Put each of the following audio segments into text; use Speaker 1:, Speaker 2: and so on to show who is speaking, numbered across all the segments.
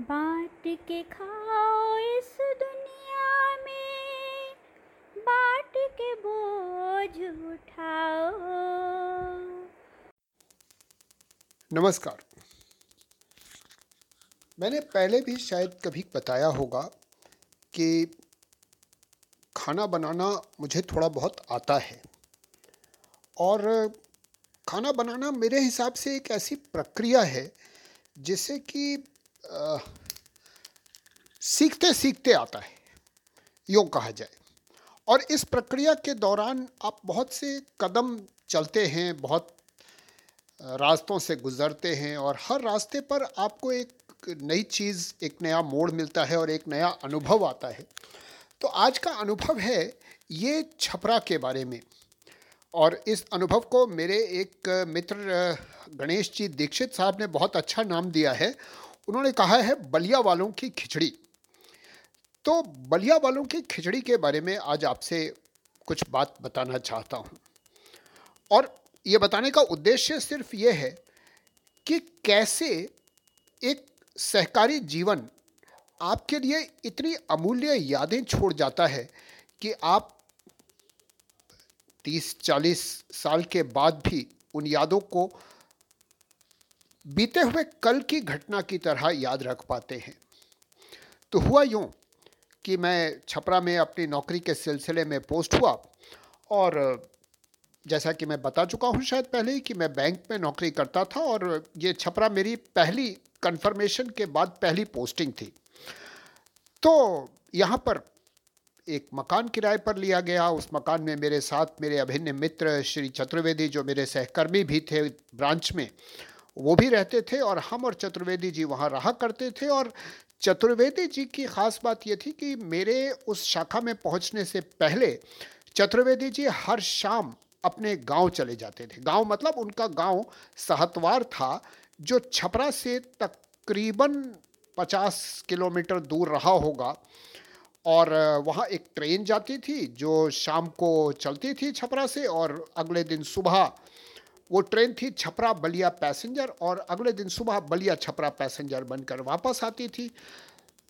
Speaker 1: बांट के खाओ इस दुनिया में। बांट के बोझ उठाओ।
Speaker 2: नमस्कार। मैंने पहले भी शायद कभी बताया होगा कि खाना बनाना मुझे थोड़ा बहुत आता है। और खाना बनाना मेरे हिसाब से एक ऐसी प्रक्रिया है जिससे कि अ, सीखते सीखते आता है योग कहा जाए। और इस प्रक्रिया के दौरान आप बहुत से कदम चलते हैं बहुत रास्तों से गुजरते हैं और हर रास्ते पर आपको एक नई चीज़ एक नया मोड़ मिलता है और एक नया अनुभव आता है। तो आज का अनुभव है ये छपरा के बारे में। और इस अनुभव को मेरे एक मित्र गणेश जी दीक्षित साहब ने बहुत अच्छा नाम दिया है। उन्होंने कहा है बलिया वालों की खिचड़ी। तो बलिया वालों की खिचड़ी के बारे में आज आपसे कुछ बात बताना चाहता हूँ। और ये बताने का उद्देश्य सिर्फ़ ये है कि कैसे एक सहकारी जीवन आपके लिए इतनी अमूल्य यादें छोड़ जाता है कि आप तीस चालीस साल के बाद भी उन यादों को बीते हुए कल की घटना की तरह याद रख पाते हैं। तो हुआ यूँ कि मैं छपरा में अपनी नौकरी के सिलसिले में पोस्ट हुआ और जैसा कि मैं बता चुका हूँ शायद पहले ही कि मैं बैंक में नौकरी करता था और ये छपरा मेरी पहली कंफर्मेशन के बाद पहली पोस्टिंग थी। तो यहाँ पर एक मकान किराए पर लिया गया, उस मकान में मेरे साथ मेरे अभिन्न मित्र श्री चतुर्वेदी जो मेरे सहकर्मी भी थे ब्रांच में वो भी रहते थे और हम और चतुर्वेदी जी वहाँ रहा करते थे। और चतुर्वेदी जी की ख़ास बात ये थी कि मेरे उस शाखा में पहुँचने से पहले चतुर्वेदी जी हर शाम अपने गाँव चले जाते थे। गाँव मतलब उनका गाँव सहतवार था, जो छपरा से तकरीबन 50 किलोमीटर दूर रहा होगा। और वहाँ एक ट्रेन जाती थी, जो शाम को चलती थी छपरा से और अगले दिन सुबह वो ट्रेन थी छपरा बलिया पैसेंजर और अगले दिन सुबह बलिया छपरा पैसेंजर बनकर वापस आती थी।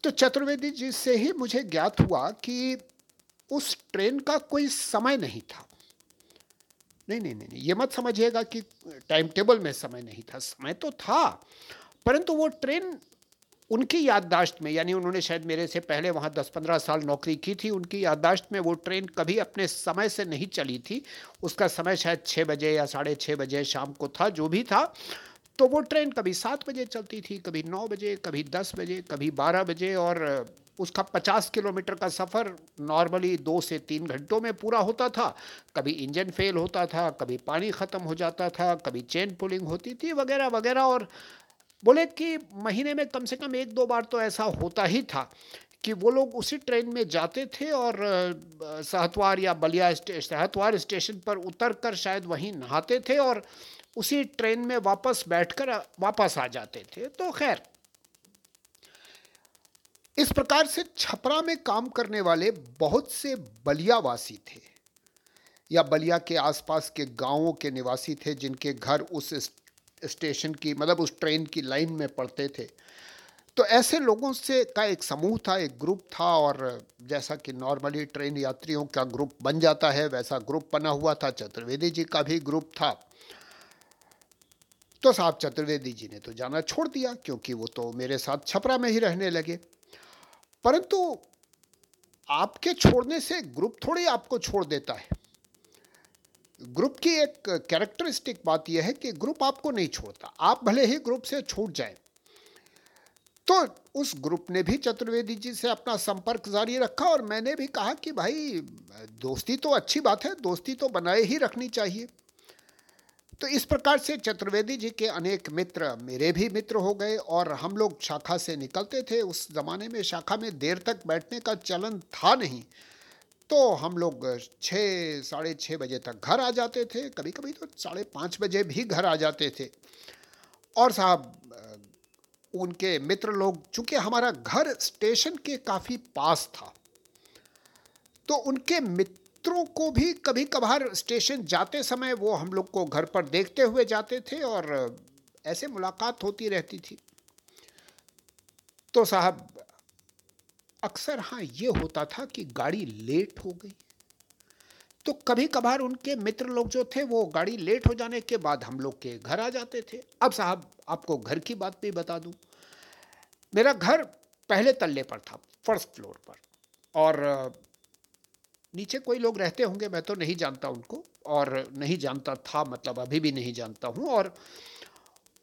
Speaker 2: तो चतुर्वेदी जी से ही मुझे ज्ञात हुआ कि उस ट्रेन का कोई समय नहीं था। नहीं नहीं नहीं ये मत समझिएगा कि टाइम टेबल में समय नहीं था। समय तो था, परंतु वो ट्रेन उनकी याददाश्त में, यानी उन्होंने शायद मेरे से पहले वहाँ दस पंद्रह साल नौकरी की थी, उनकी याददाश्त में वो ट्रेन कभी अपने समय से नहीं चली थी। उसका समय शायद छः बजे या साढ़े छः बजे शाम को था, जो भी था। तो वो ट्रेन कभी सात बजे चलती थी, कभी नौ बजे, कभी दस बजे, कभी बारह बजे और उसका पचास किलोमीटर का सफ़र नॉर्मली दो से तीन घंटों में पूरा होता था। कभी इंजन फेल होता था, कभी पानी ख़त्म हो जाता था, कभी चेन पुलिंग होती थी, वगैरह वगैरह और बोले कि महीने में कम से कम एक दो बार तो ऐसा होता ही था कि वो लोग उसी ट्रेन में जाते थे और सहतवार या बलिया सहतवार स्टेशन पर उतर कर शायद वहीं नहाते थे और उसी ट्रेन में वापस बैठकर वापस आ जाते थे। तो खैर, इस प्रकार से छपरा में काम करने वाले बहुत से बलियावासी थे या बलिया के आसपास के गाँवों के निवासी थे जिनके घर उस स्टेशन की मतलब उस ट्रेन की लाइन में पड़ते थे। तो ऐसे लोगों से का एक समूह था, एक ग्रुप था और जैसा कि नॉर्मली ट्रेन यात्रियों का ग्रुप बन जाता है, वैसा ग्रुप बना हुआ था। चतुर्वेदी जी का भी ग्रुप था। तो साहब चतुर्वेदी जी ने तो जाना छोड़ दिया, क्योंकि वो तो मेरे साथ छपरा में ही रहने लगे। परंतु आपके छोड़ने से ग्रुप थोड़ी आपको छोड़ देता है। ग्रुप की एक कैरेक्टरिस्टिक बात यह है कि ग्रुप आपको नहीं छोड़ता। आप भले ही ग्रुप से छूट जाए। तो उस ग्रुप ने भी चतुर्वेदी जी से अपना संपर्क जारी रखा और मैंने भी कहा कि भाई, दोस्ती तो अच्छी बात है, दोस्ती तो बनाए ही रखनी चाहिए। तो इस प्रकार से चतुर्वेदी जी के अनेक मित्र मेरे भी मित्र हो गए और हम लोग शाखा से निकलते थे। उस ज़माने में शाखा में देर तक बैठने का चलन था नहीं। तो हम लोग छः, साढ़े छः बजे तक घर आ जाते थे। कभी कभी तो साढ़े पाँच बजे भी घर आ जाते थे। और साहब उनके मित्र लोग, चूँकि हमारा घर स्टेशन के काफ़ी पास था तो उनके मित्रों को भी कभी कभार स्टेशन जाते समय वो हम लोग को घर पर देखते हुए जाते थे और ऐसे मुलाकात होती रहती थी। तो साहब अक्सर हाँ ये होता था कि गाड़ी लेट हो गई। तो कभी कभार उनके मित्र लोग जो थे, वो गाड़ी लेट हो जाने के बाद हम लोग के घर आ जाते थे। अब साहब, आपको घर की बात भी बता दूँ। मेरा घर पहले तल्ले पर था, फ़र्स्ट फ्लोर पर। और, नीचे कोई लोग रहते होंगे, मैं तो नहीं जानता उनको, और नहीं जानता था मतलब अभी भी नहीं जानता हूँ। और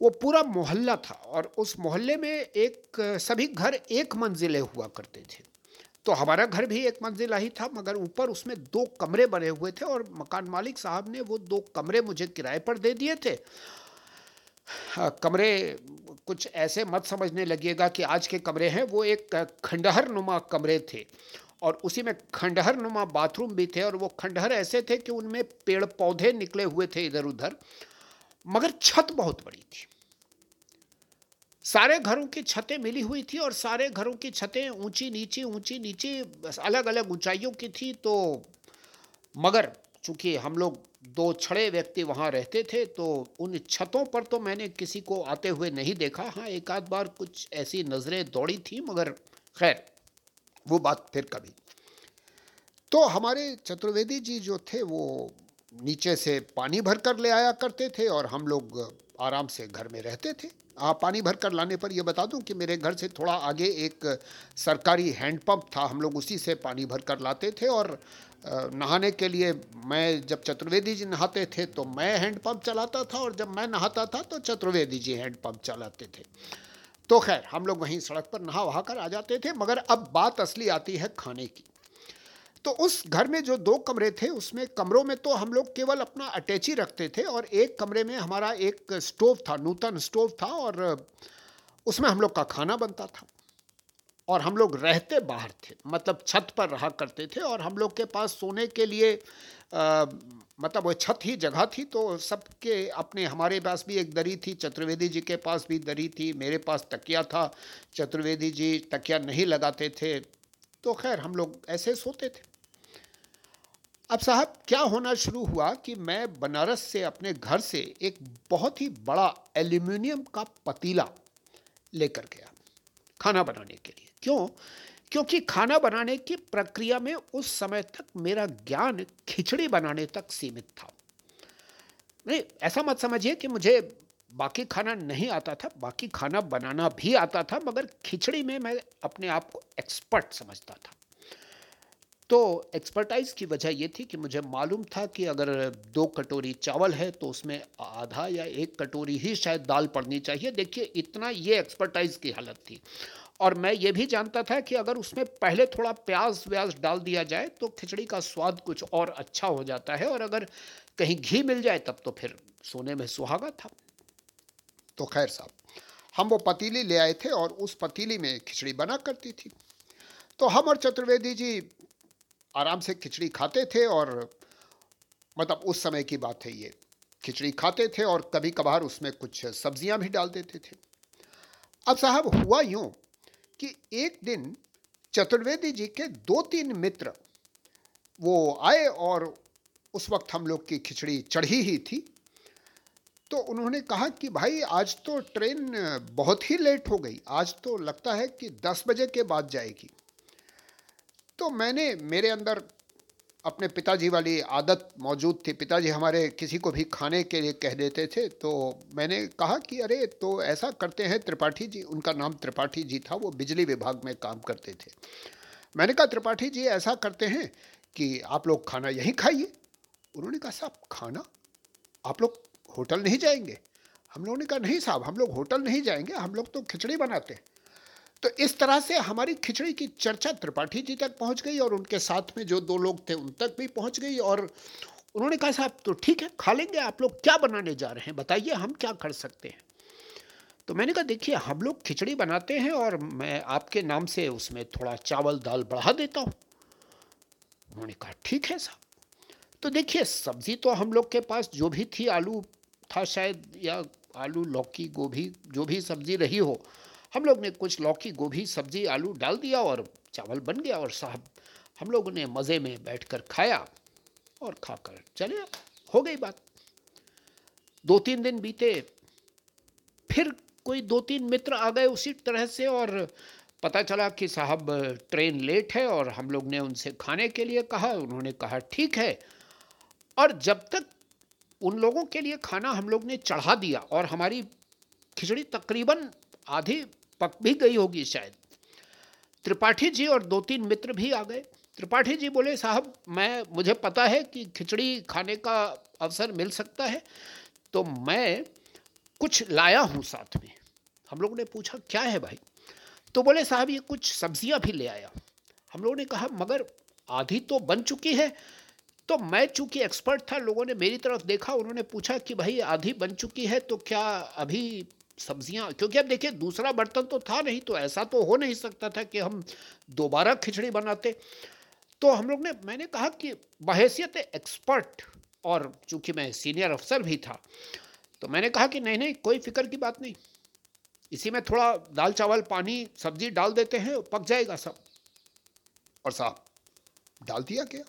Speaker 2: वो पूरा मोहल्ला था और उस मोहल्ले में एक सभी घर एक मंजिले हुआ करते थे। तो हमारा घर भी एक मंजिला ही था मगर ऊपर उसमें दो कमरे बने हुए थे और मकान मालिक साहब ने वो दो कमरे मुझे किराए पर दे दिए थे। हाँ, कमरे कुछ ऐसे मत समझने लगिएगा कि आज के कमरे हैं वो एक खंडहर नुमा कमरे थे और उसी में खंडहर नुमा बाथरूम भी थे और वो खंडहर ऐसे थे कि उनमें पेड़ पौधे निकले हुए थे इधर उधर मगर छत बहुत बड़ी थी। सारे घरों की छतें मिली हुई थी और सारे घरों की छतें ऊँची, नीची ऊँची, नीची अलग अलग ऊंचाइयों की थी। तो मगर चूँकि हम लोग दो छड़े व्यक्ति वहाँ रहते थे तो उन छतों पर तो मैंने किसी को आते हुए नहीं देखा। हाँ एक आध बार कुछ ऐसी नज़रें दौड़ी थी, मगर खैर, वो बात फिर कभी। तो हमारे चतुर्वेदी जी जो थे, वो नीचे से पानी भर कर ले आया करते थे और हम लोग आराम से घर में रहते थे। आ, पानी भर कर लाने पर यह बता दूँ कि मेरे घर से थोड़ा आगे एक सरकारी हैंडपम्प था हम लोग उसी से पानी भर कर लाते थे और नहाने के लिए मैं जब चतुर्वेदी जी नहाते थे तो मैं हैंडपम्प चलाता था और जब मैं नहाता था तो चतुर्वेदी जी हैंडपम्प चलाते थे। तो खैर हम लोग वहीं सड़क पर नहा वहा कर आ जाते थे मगर अब बात असली आती है खाने की। तो उस घर में जो दो कमरे थे उसमें कमरों में तो हम लोग केवल अपना अटैची रखते थे और एक कमरे में हमारा एक स्टोव था नूतन स्टोव था और उसमें हम लोग का खाना बनता था। और हम लोग रहते बाहर थे मतलब छत पर रहा करते थे और हम लोग के पास सोने के लिए आ, मतलब वो छत ही जगह थी तो सबके अपने हमारे पास भी एक दरी थी चतुर्वेदी जी के पास भी दरी थी मेरे पास तकिया था चतुर्वेदी जी तकिया नहीं लगाते थे तो खैर हम लोग ऐसे सोते थे। अब साहब, क्या होना शुरू हुआ कि मैं बनारस से अपने घर से एक बहुत ही बड़ा एल्यूमिनियम का पतीला लेकर गया खाना बनाने के लिए? क्यों? क्योंकि खाना बनाने की प्रक्रिया में उस समय तक मेरा ज्ञान खिचड़ी बनाने तक सीमित था। नहीं, ऐसा मत समझिए कि मुझे बाकी खाना नहीं आता था, बाकी खाना बनाना भी आता था, मगर खिचड़ी में मैं अपने आप को एक्सपर्ट समझता था। तो एक्सपर्टाइज की वजह ये थी कि मुझे मालूम था कि अगर दो कटोरी चावल है तो उसमें आधा या एक कटोरी ही शायद दाल पड़नी चाहिए। देखिए, इतना ये एक्सपर्टाइज की हालत थी। और मैं ये भी जानता था कि अगर उसमें पहले थोड़ा प्याज व्याज डाल दिया जाए तो खिचड़ी का स्वाद कुछ और अच्छा हो जाता है, और अगर कहीं घी मिल जाए, तब तो फिर सोने में सुहागा था। तो खैर साहब, हम वो पतीली ले आए थे और उस पतीली में खिचड़ी बना करती थी। तो हम और चतुर्वेदी जी आराम से खिचड़ी खाते थे और मतलब उस समय की बात है ये। खिचड़ी खाते थे और कभी कभार उसमें कुछ सब्ज़ियाँ भी डाल देते थे। अब साहब हुआ यूँ कि एक दिन चतुर्वेदी जी के दो तीन मित्र वो आए और उस वक्त हम लोग की खिचड़ी चढ़ी ही थी। तो उन्होंने कहा कि भाई आज तो ट्रेन बहुत ही लेट हो गई। आज तो लगता है कि दस बजे के बाद जाएगी। तो मैंने मेरे अंदर अपने पिताजी वाली आदत मौजूद थी। पिताजी हमारे किसी को भी खाने के लिए कह देते थे तो मैंने कहा कि, अरे तो ऐसा करते हैं, त्रिपाठी जी, उनका नाम त्रिपाठी जी था, वो बिजली विभाग में काम करते थे। मैंने कहा, त्रिपाठी जी, ऐसा करते हैं कि आप लोग खाना यहीं खाइए। उन्होंने कहा, साहब, खाना? आप लोग होटल नहीं जाएँगे? हम लोगों ने कहा, नहीं साहब, हम लोग होटल नहीं जाएँगे, हम लोग तो खिचड़ी बनाते हैं। तो इस तरह से हमारी खिचड़ी की चर्चा त्रिपाठी जी तक पहुँच गई और उनके साथ में जो दो लोग थे उन तक भी पहुँच गई और उन्होंने कहा, साहब तो ठीक है, खा लेंगे, आप लोग क्या बनाने जा रहे हैं? बताइए, हम क्या कर सकते हैं? तो मैंने कहा, देखिए, हम लोग खिचड़ी बनाते हैं और मैं आपके नाम से उसमें थोड़ा चावल, दाल बढ़ा देता हूँ। उन्होंने कहा, ठीक है, साहब। तो देखिए, सब्ज़ी तो हम लोग के पास जो भी थी, आलू था शायद, या आलू, लौकी, गोभी, जो भी सब्ज़ी रही हो हम लोग ने कुछ लौकी, गोभी, सब्ज़ी, आलू डाल दिया और चावल बन गया और साहब हम लोगों ने मज़े में बैठकर खाया और खाकर चले। हो गई बात। दो तीन दिन बीते, फिर कोई दो तीन मित्र आ गए उसी तरह से और पता चला कि साहब ट्रेन लेट है और हम लोग ने उनसे खाने के लिए कहा, उन्होंने कहा, ठीक है। और जब तक उन लोगों के लिए खाना हम लोग ने चढ़ा दिया और हमारी खिचड़ी तकरीबन आधी पक भी गई होगी शायद। त्रिपाठी जी और दो तीन मित्र भी आ गए। त्रिपाठी जी बोले, साहब, मैं, मुझे पता है कि खिचड़ी खाने का अवसर मिल सकता है तो मैं कुछ लाया हूँ साथ में। हम लोगों ने पूछा, क्या है भाई? तो बोले, साहब, ये कुछ सब्ज़ियाँ भी ले आया हम लोगों ने कहा, मगर आधी तो बन चुकी है। तो मैं, चूँकि एक्सपर्ट था, लोगों ने मेरी तरफ़ देखा, उन्होंने पूछा कि भाई आधी बन चुकी है तो क्या अभी सब्ज़ियाँ, क्योंकि अब देखिए दूसरा बर्तन तो था नहीं तो ऐसा तो हो नहीं सकता था कि हम दोबारा खिचड़ी बनाते। तो हम लोग ने, मैंने कहा कि बहसीत एक्सपर्ट, और चूँकि मैं सीनियर अफसर भी था तो मैंने कहा कि नहीं नहीं, कोई फ़िक्र की बात नहीं। इसी में थोड़ा दाल चावल, पानी, सब्ज़ी डाल देते हैं, पक जाएगा सब। और साहब, डाल दिया क्या?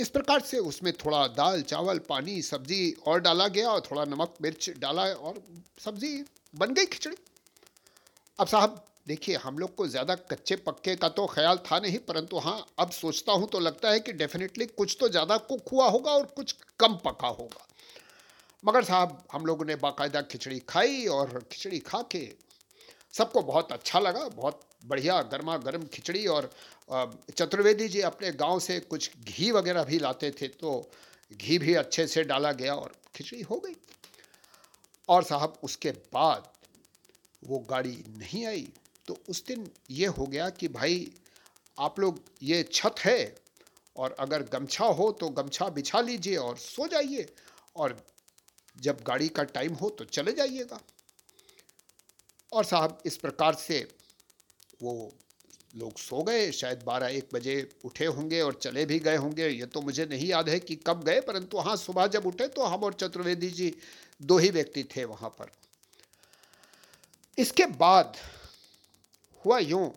Speaker 2: इस प्रकार से उसमें थोड़ा दाल, चावल, पानी, सब्ज़ी और डाला गया और थोड़ा नमक, मिर्च डाला और सब्ज़ी बन गई खिचड़ी। अब साहब, देखिए, हम लोग को ज़्यादा कच्चे पक्के का तो ख्याल था नहीं, परंतु हाँ अब सोचता हूँ तो लगता है कि डेफिनेटली कुछ तो ज़्यादा कुक हुआ होगा और कुछ कम पका होगा। मगर साहब, हम लोगों ने बाकायदा खिचड़ी खाई और खिचड़ी खा के सबको बहुत अच्छा लगा, बहुत बढ़िया गर्मा गर्म खिचड़ी और चतुर्वेदी जी अपने गाँव से कुछ घी वगैरह भी लाते थे तो घी भी अच्छे से डाला गया और खिचड़ी हो गई। और साहब, उसके बाद वो गाड़ी नहीं आई तो उस दिन ये हो गया कि भाई, आप लोग, ये छत है और अगर गमछा हो तो गमछा बिछा लीजिए और सो जाइए और जब गाड़ी का टाइम हो तो चले जाइएगा। और साहब, इस प्रकार से वो लोग सो गए, शायद बारह एक बजे उठे होंगे और चले भी गए होंगे। ये तो मुझे नहीं याद है कि कब गए, परंतु हाँ सुबह जब उठे तो हम और चतुर्वेदी जी दो ही व्यक्ति थे वहाँ पर। इसके बाद हुआ यूँ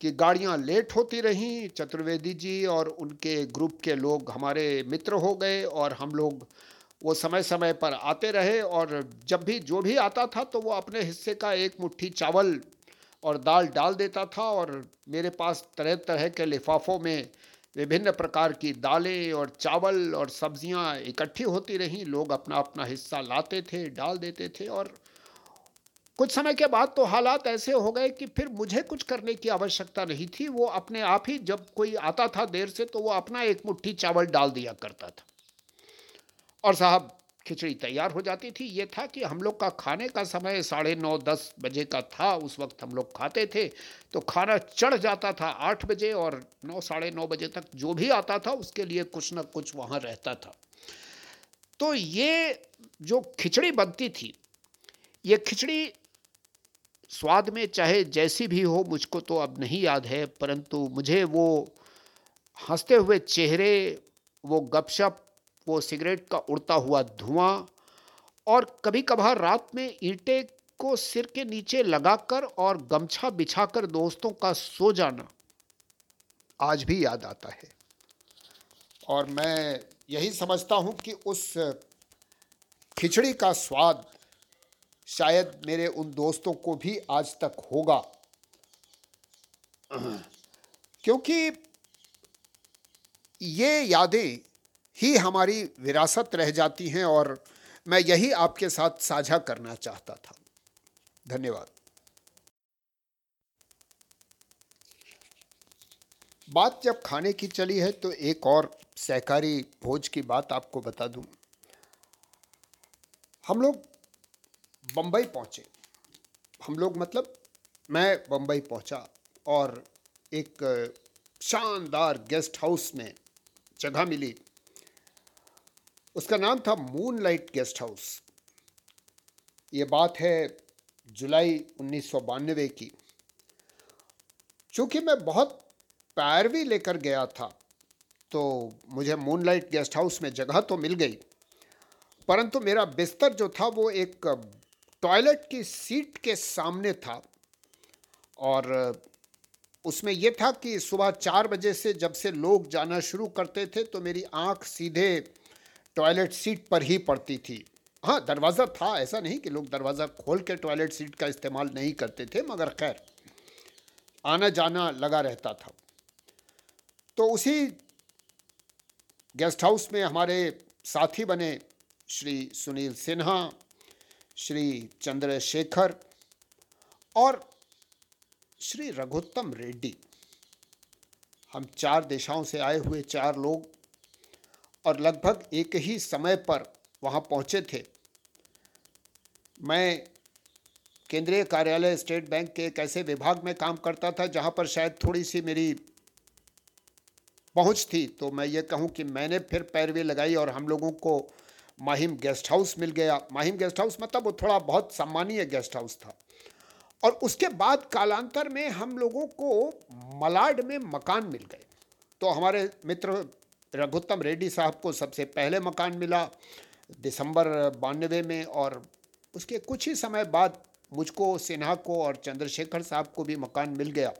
Speaker 2: कि गाड़ियाँ लेट होती रहीं, चतुर्वेदी जी और उनके ग्रुप के लोग हमारे मित्र हो गए और हम लोग वो समय समय पर आते रहे और जब भी, जो भी आता था तो वो अपने हिस्से का एक मुट्ठी चावल और दाल डाल देता था और मेरे पास तरह तरह के लिफाफों में विभिन्न प्रकार की दालें और चावल और सब्ज़ियाँ इकट्ठी होती रहीं। लोग अपना अपना हिस्सा लाते थे, डाल देते थे और कुछ समय के बाद तो हालात ऐसे हो गए कि फिर मुझे कुछ करने की आवश्यकता नहीं थी। वो अपने आप ही जब कोई आता था देर से तो वो अपना एक मुट्ठी चावल डाल दिया करता था। और साहब खिचड़ी तैयार हो जाती थी। ये था कि हम लोग का खाने का समय साढ़े नौ, दस बजे का था। उस वक्त हम लोग खाते थे। तो खाना चढ़ जाता था आठ बजे और नौ, साढ़े नौ बजे तक जो भी आता था, उसके लिए कुछ ना कुछ वहाँ रहता था। तो ये जो खिचड़ी बनती थी, ये खिचड़ी स्वाद में चाहे जैसी भी हो, मुझको तो अब नहीं याद है, परंतु मुझे वो हँसते हुए चेहरे, वो गपशप वो सिगरेट का उड़ता हुआ धुआँ और कभी कभार रात में ईंटे को सिर के नीचे लगाकर और गमछा बिछाकर दोस्तों का सो जाना, आज भी याद आता है। और मैं यही समझता हूँ कि उस खिचड़ी का स्वाद शायद मेरे उन दोस्तों को भी आज तक होगा। क्योंकि ये यादें ही हमारी विरासत रह जाती हैं और मैं यही आपके साथ साझा करना चाहता था। धन्यवाद। बात जब खाने की चली है तो एक और सहकारी भोज की बात आपको बता दूँ। हम लोग बम्बई पहुँचे। हम लोग मतलब मैं बम्बई पहुँचा और एक शानदार गेस्ट हाउस में जगह मिली। उसका नाम था मून लाइट गेस्ट हाउस ये बात है जुलाई उन्नीस सौ बानवे की। चूँकि मैं बहुत पैरवी लेकर गया था तो मुझे मून लाइट गेस्ट हाउस में जगह तो मिल गई, परंतु मेरा बिस्तर जो था वो एक टॉयलेट की सीट के सामने था और उसमें यह था कि सुबह चार बजे से जब से लोग जाना शुरू करते थे तो मेरी आँख सीधे टॉयलेट सीट पर ही पड़ती थी। हाँ दरवाज़ा था, ऐसा नहीं कि लोग दरवाज़ा खोल के टॉयलेट सीट का इस्तेमाल नहीं करते थे, मगर खैर आना जाना लगा रहता था। तो उसी गेस्ट हाउस में हमारे साथी बने श्री सुनील सिन्हा, श्री चंद्रशेखर और श्री रघुत्तम रेड्डी। हम चार दिशाओं से आए हुए चार लोग और लगभग एक ही समय पर वहाँ पहुँचे थे। मैं केंद्रीय कार्यालय स्टेट बैंक के एक ऐसे विभाग में काम करता था जहाँ पर शायद थोड़ी सी मेरी पहुँच थी तो मैं ये कहूँ कि मैंने फिर पैरवी लगाई और हम लोगों को माहिम गेस्ट हाउस मिल गया। माहिम गेस्ट हाउस मतलब वो थोड़ा बहुत सम्मानीय गेस्ट हाउस था। और उसके बाद कालांतर में हम लोगों को मलाड में मकान मिल गए। तो हमारे मित्र रघुत्तम रेड्डी साहब को सबसे पहले मकान मिला दिसंबर बानवे में, और उसके कुछ ही समय बाद मुझको, सिन्हा को और चंद्रशेखर साहब को भी मकान मिल गया।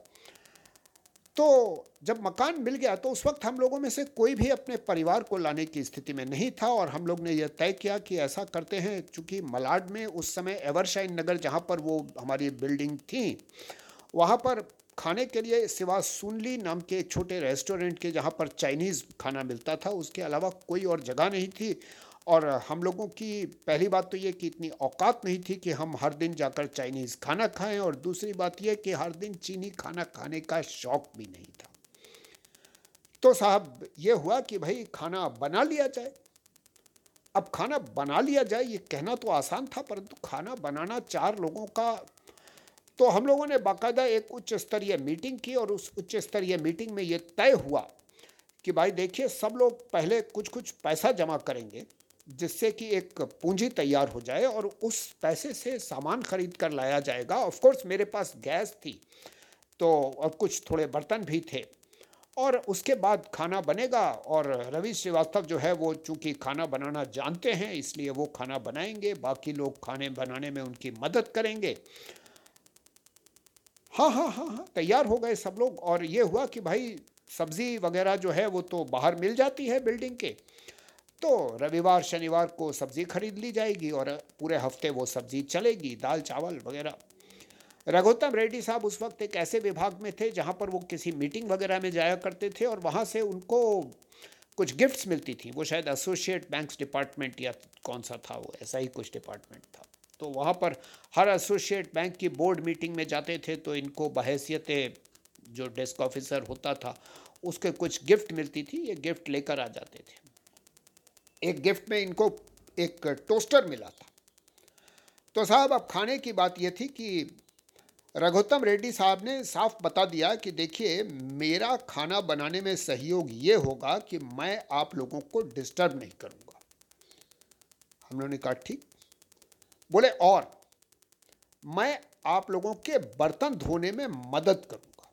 Speaker 2: तो जब मकान मिल गया तो उस वक्त हम लोगों में से कोई भी अपने परिवार को लाने की स्थिति में नहीं था, और हम लोग ने यह तय किया कि ऐसा करते हैं, चूँकि मलाड में उस समय एवरशाइन नगर जहाँ पर वो हमारी बिल्डिंग थी, वहाँ पर खाने के लिए सिवा सुनली नाम के छोटे रेस्टोरेंट के जहाँ पर चाइनीज़ खाना मिलता था, उसके अलावा कोई और जगह नहीं थी। और हम लोगों की पहली बात तो ये कि इतनी औकात नहीं थी कि हम हर दिन जाकर चाइनीज़ खाना खाएँ, और दूसरी बात यह कि हर दिन चीनी खाना खाने का शौक भी नहीं था। तो साहब, ये हुआ कि भाई खाना बना लिया जाए। अब खाना बना लिया जाए, ये कहना तो आसान था, परंतु खाना बनाना चार लोगों का तो हम लोगों ने बाकायदा एक उच्च स्तरीय मीटिंग की और उस उच्च स्तरीय मीटिंग में ये तय हुआ कि भाई देखिए, सब लोग पहले कुछ कुछ पैसा जमा करेंगे जिससे कि एक पूंजी तैयार हो जाए और उस पैसे से सामान खरीद कर लाया जाएगा। ऑफ़ कोर्स मेरे पास गैस थी तो और कुछ थोड़े बर्तन भी थे और उसके बाद खाना बनेगा और रवि श्रीवास्तव जो है वो चूँकि खाना बनाना जानते हैं, इसलिए वो खाना बनाएँगे। बाकी लोग खाने बनाने में उनकी मदद करेंगे। हाँ हाँ हाँ हाँ तैयार हो गए सब लोग और ये हुआ कि भाई सब्ज़ी वगैरह जो है वो तो बाहर मिल जाती है बिल्डिंग के। तो रविवार, शनिवार को सब्ज़ी खरीद ली जाएगी और पूरे हफ़्ते वो सब्ज़ी चलेगी, दाल, चावल वगैरह। रघुत्तम रेड्डी साहब उस वक्त एक ऐसे विभाग में थे जहाँ पर वो किसी मीटिंग वगैरह में जाया करते थे और वहाँ से उनको कुछ गिफ्ट्स मिलती थी। वो शायद एसोसिएट बैंक्स डिपार्टमेंट या कौन सा था वो, ऐसा ही कुछ डिपार्टमेंट था। तो वहाँ पर हर एसोसिएट बैंक की बोर्ड मीटिंग में जाते थे तो इनको बहसीत जो डेस्क ऑफिसर होता था, उसके कुछ गिफ्ट मिलती थी, ये गिफ्ट लेकर आ जाते थे। एक गिफ्ट में इनको एक टोस्टर मिला था। तो साहब, अब खाने की बात यह थी कि रघुत्तम रेड्डी साहब ने साफ़ बता दिया कि देखिए, मेरा खाना बनाने में सहयोग ये होगा कि मैं आप लोगों को डिस्टर्ब नहीं करूँगा। हम लोगों ने कहा, ठीक बोले, और मैं आप लोगों के बर्तन धोने में मदद करूँगा।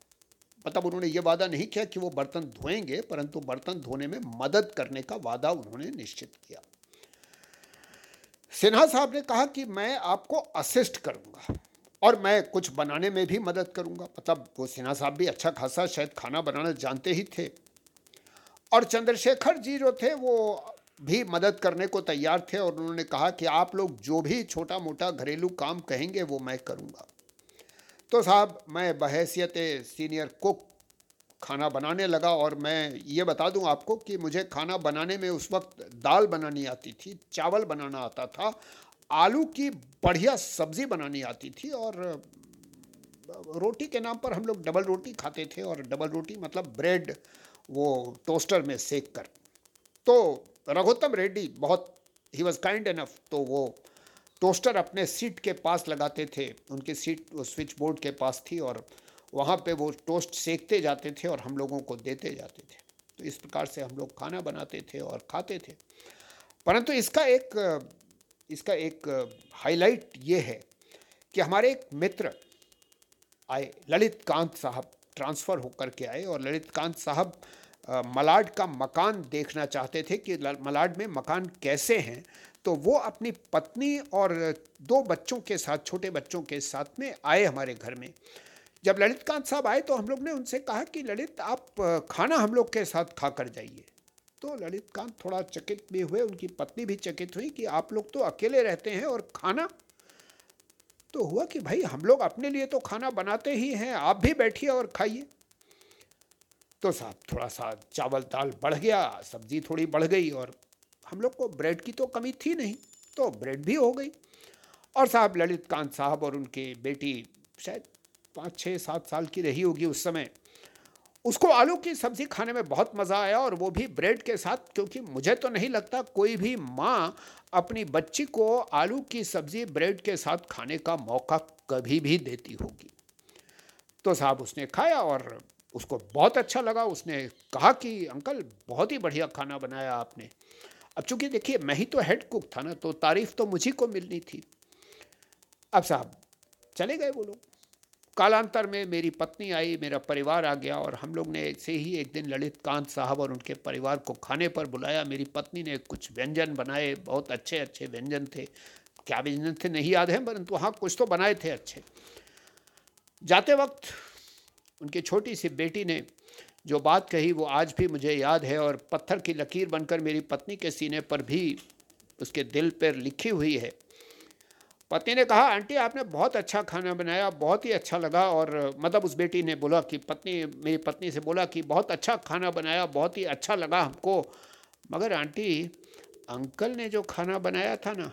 Speaker 2: मतलब उन्होंने ये वादा नहीं किया कि वो बर्तन धोएँगे, परंतु बर्तन धोने में मदद करने का वादा उन्होंने निश्चित किया। सिन्हा साहब ने कहा कि मैं आपको असिस्ट करूँगा और मैं कुछ बनाने में भी मदद करूँगा। मतलब वो सिन्हा साहब भी अच्छा खासा, शायद खाना बनाना जानते ही थे। और चंद्रशेखर जी जो थे, वो भी मदद करने को तैयार थे और उन्होंने कहा कि आप लोग जो भी छोटा मोटा घरेलू काम कहेंगे, वो मैं करूँगा। तो साहब, मैं बहसीत सीनियर कुक खाना बनाने लगा और मैं ये बता दूँ आपको कि मुझे खाना बनाने में उस वक्त दाल बनानी आती थी, चावल बनाना आता था, आलू की बढ़िया सब्ज़ी बनानी आती थी और रोटी के नाम पर हम लोग डबल रोटी खाते थे और डबल रोटी मतलब ब्रेड वो टोस्टर में सेक कर तो रघुत्तम रेड्डी बहुत ही वॉज़ काइंड इनफ तो वो टोस्टर अपने सीट के पास लगाते थे। उनकी सीट स्विच बोर्ड के पास थी और वहाँ पे वो टोस्ट सेकते जाते थे और हम लोगों को देते जाते थे। तो इस प्रकार से हम लोग खाना बनाते थे और खाते थे। परंतु इसका एक इसका एक हाईलाइट ये है कि हमारे एक मित्र आए ललित कांत साहब ट्रांसफ़र होकर के आए और ललित कांत साहब मलाड का मकान देखना चाहते थे कि मलाड में मकान कैसे हैं तो वो अपनी पत्नी और दो बच्चों के साथ, छोटे बच्चों के साथ में आए हमारे घर में। जब ललित कांत साहब आए तो हम लोग ने उनसे कहा कि, ललित, आप खाना हम लोग के साथ खा कर जाइए। तो ललित कांत थोड़ा चकित भी हुए, उनकी पत्नी भी चकित हुई कि, आप लोग तो अकेले रहते हैं और खाना? तो हुआ कि, भाई, हम लोग अपने लिए तो खाना बनाते ही हैं, आप भी बैठिए और खाइए। तो साहब थोड़ा सा चावल दाल बढ़ गया, सब्ज़ी थोड़ी बढ़ गई और हम लोग को ब्रेड की तो कमी थी नहीं तो ब्रेड भी हो गई। और साहब ललित कांत साहब और उनके बेटी शायद पाँच छः सात साल की रही होगी उस समय, उसको आलू की सब्ज़ी खाने में बहुत मज़ा आया और वो भी ब्रेड के साथ, क्योंकि मुझे तो नहीं लगता कोई भी माँ अपनी बच्ची को आलू की सब्ज़ी ब्रेड के साथ खाने का मौका कभी भी देती होगी। तो साहब उसने खाया और उसको बहुत अच्छा लगा, उसने कहा कि, अंकल, बहुत ही बढ़िया खाना बनाया आपने। अब चूँकि देखिए, मैं ही तो हेड कुक था ना तो तारीफ़ तो मुझी को मिलनी थी। अब साहब, चले गए वो लोग। कालांतर में मेरी पत्नी आई, मेरा परिवार आ गया और हम लोग ने ऐसे ही एक दिन ललित कांत साहब और उनके परिवार को खाने पर बुलाया। मेरी पत्नी ने कुछ व्यंजन बनाए, बहुत अच्छे अच्छे व्यंजन थे। क्या व्यंजन थे नहीं याद है, परंतु हाँ कुछ तो बनाए थे अच्छे। जाते वक्त उनकी छोटी सी बेटी ने जो बात कही, वो आज भी मुझे याद है और पत्थर की लकीर बनकर मेरी पत्नी के सीने पर भी उसके दिल पर लिखी हुई है। पत्नी ने कहा, आंटी, आपने बहुत अच्छा खाना बनाया, बहुत ही अच्छा लगा। और मतलब उस बेटी ने बोला कि, पत्नी, मेरी पत्नी से बोला कि, बहुत अच्छा खाना बनाया, बहुत ही अच्छा लगा हमको। मगर आंटी, अंकल ने जो खाना बनाया था ना,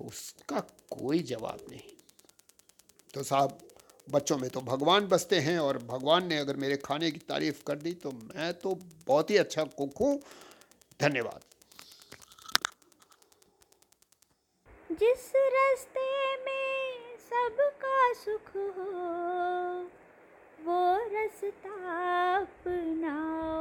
Speaker 2: उसका कोई जवाब नहीं। तो साहब बच्चों में तो भगवान बसते हैं और भगवान ने अगर मेरे खाने की तारीफ़ कर दी तो मैं तो बहुत ही अच्छा कुक हूँ। धन्यवाद।
Speaker 1: जिस रास्ते में सबका सुख हो, वो रास्ता अपनाओ।